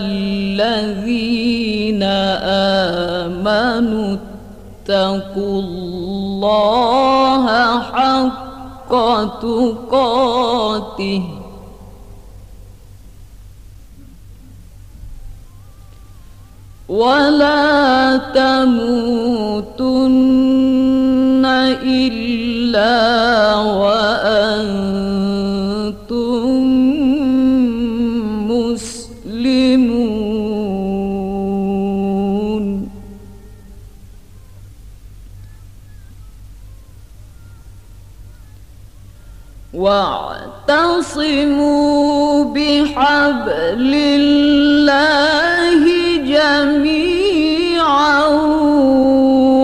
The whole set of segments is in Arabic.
الذين آمنوا اتقوا الله حق تقاته. ولا تموتن إلا وأنتم واعتصموا بحبل الله جميعا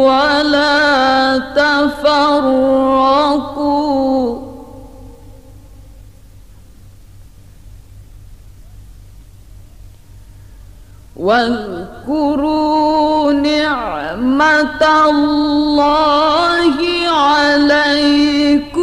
ولا تفرقوا. واذكروا نعمة الله عليكم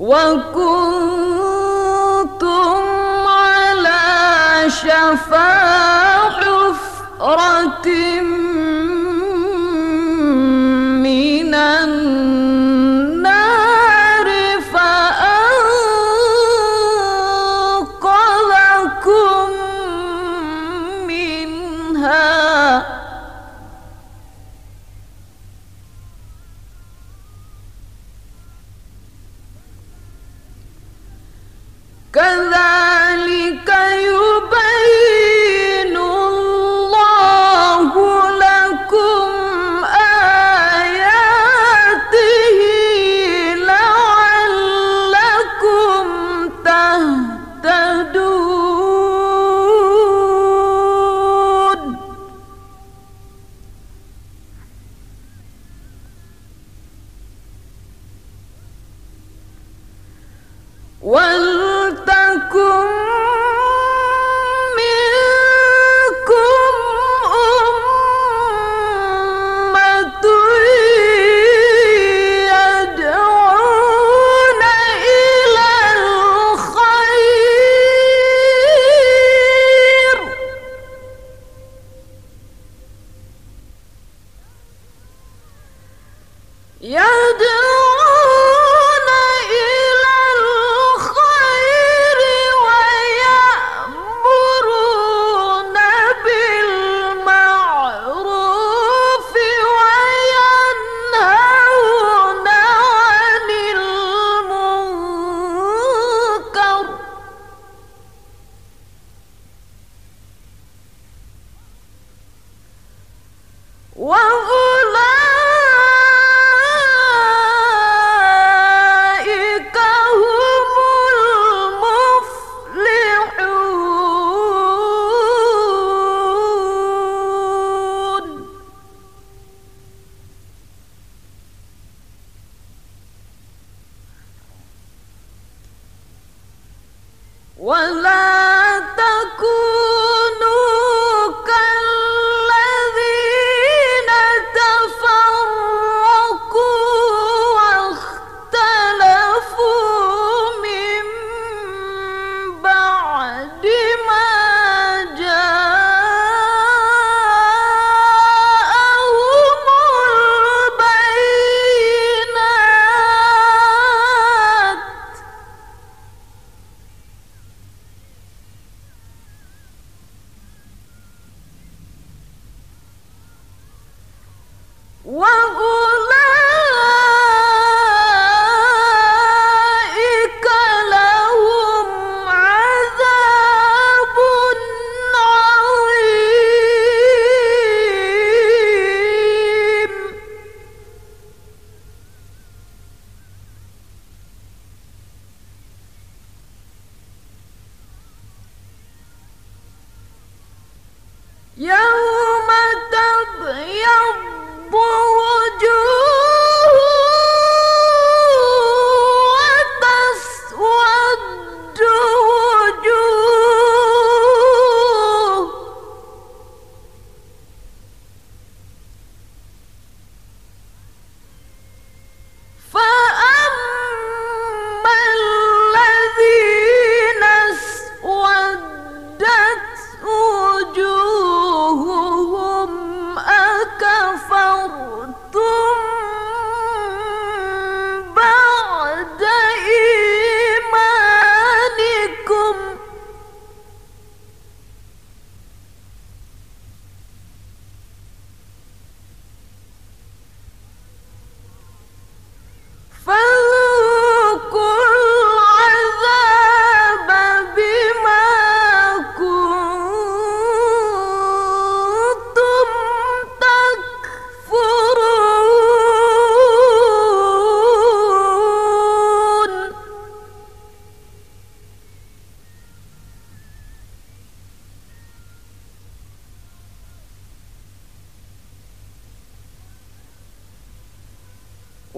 وكنتم كذلك يبين الله لكم آياته لعلكم تهتدون. وال do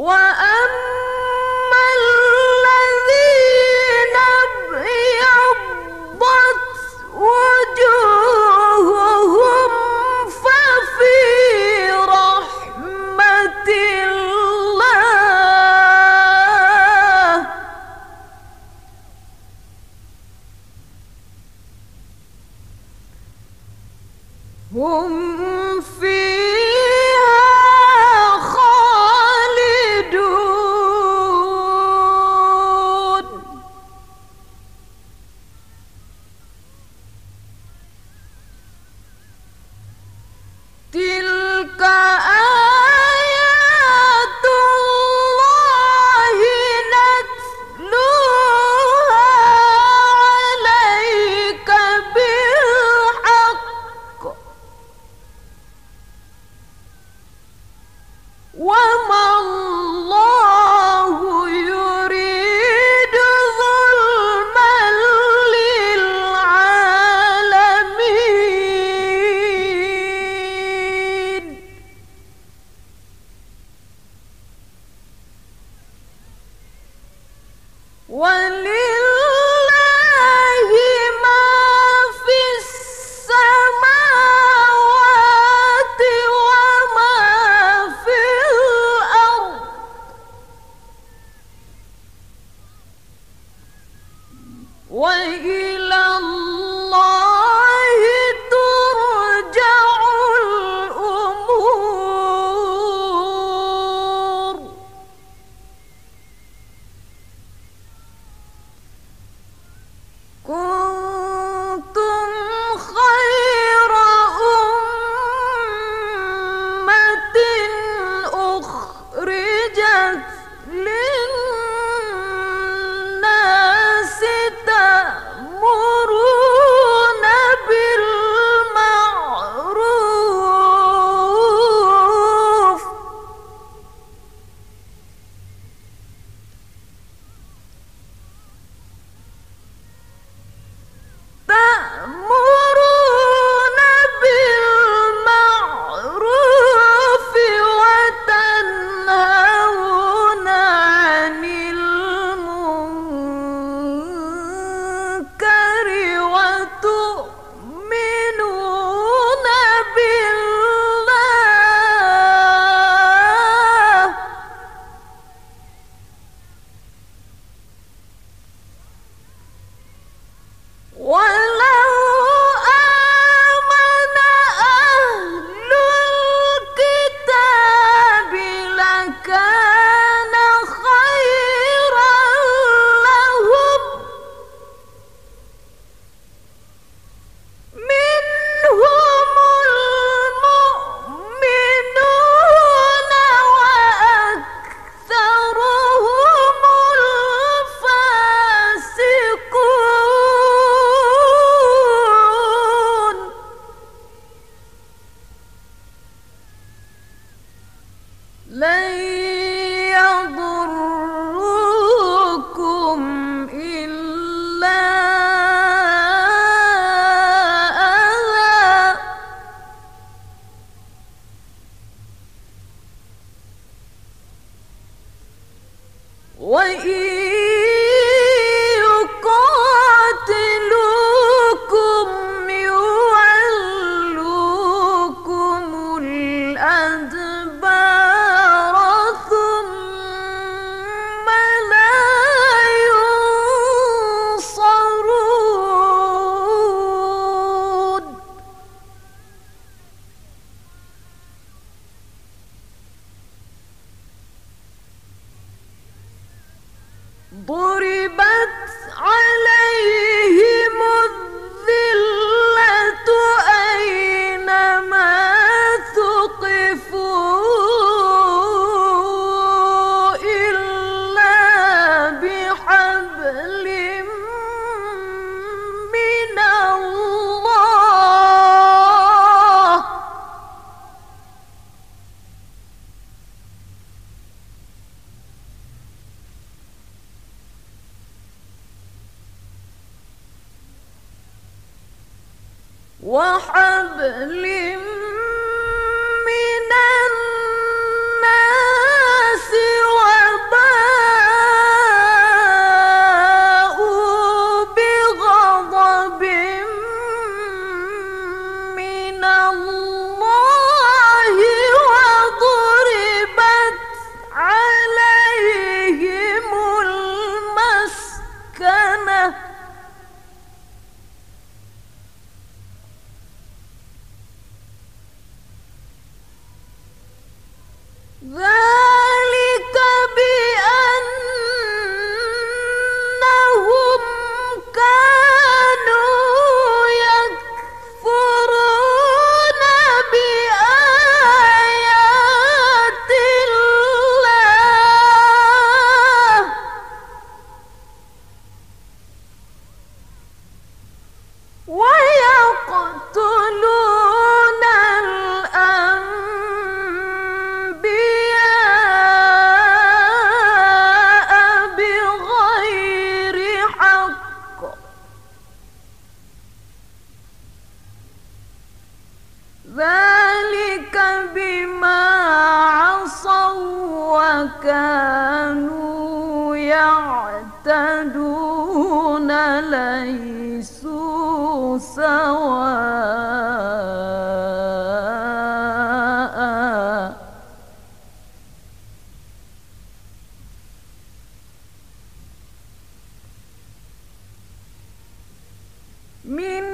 وأما الذين ابيضت وجوههم ففي رحمة الله. هم Welcome. كانوا يعتدون ليسوا سواء. من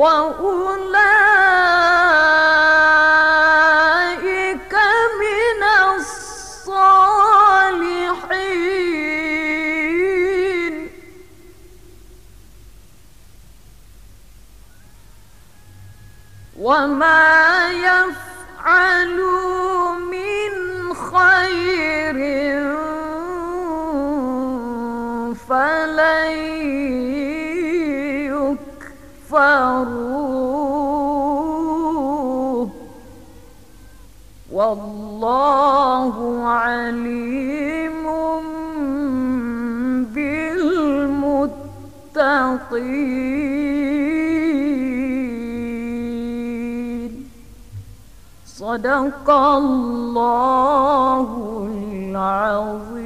我无奈。كفروه والله عليم بالمتقين. صدق الله العظيم.